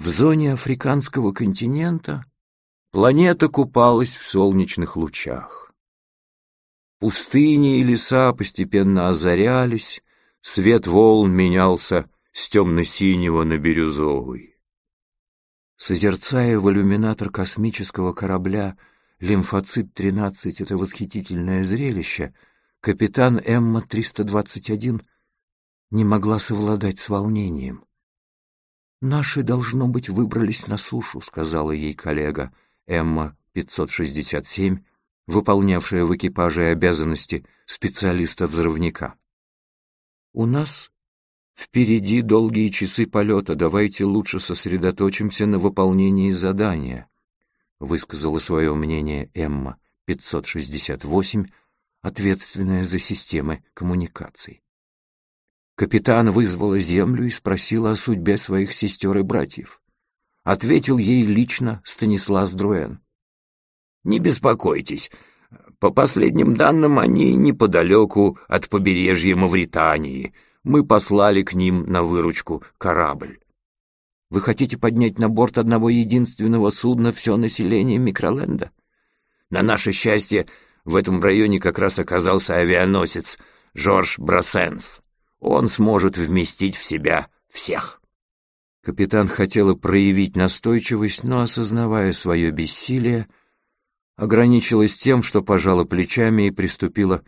В зоне африканского континента планета купалась в солнечных лучах. Пустыни и леса постепенно озарялись, свет волн менялся с темно-синего на бирюзовый. Созерцая в иллюминатор космического корабля «Лимфоцит-13» это восхитительное зрелище, капитан Эмма-321 не могла совладать с волнением. «Наши, должно быть, выбрались на сушу», — сказала ей коллега Эмма-567, выполнявшая в экипаже обязанности специалиста-взрывника. «У нас впереди долгие часы полета, давайте лучше сосредоточимся на выполнении задания», высказала свое мнение Эмма-568, ответственная за системы коммуникаций. Капитан вызвала землю и спросила о судьбе своих сестер и братьев. Ответил ей лично Станислав Друэн. «Не беспокойтесь. По последним данным, они неподалеку от побережья Мавритании. Мы послали к ним на выручку корабль. Вы хотите поднять на борт одного единственного судна все население Микроленда? На наше счастье, в этом районе как раз оказался авианосец Жорж Брассенс он сможет вместить в себя всех. Капитан хотела проявить настойчивость, но, осознавая свое бессилие, ограничилась тем, что пожала плечами и приступила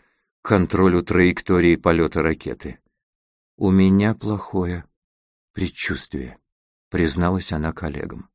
к контролю траектории полета ракеты. «У меня плохое предчувствие», — призналась она коллегам.